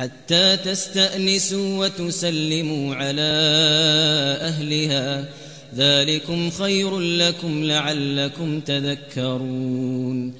حتى تستأنسوا وتسلموا على أهلها. ذلكم خير لكم لعلكم تذكرون.